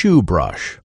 shoe brush.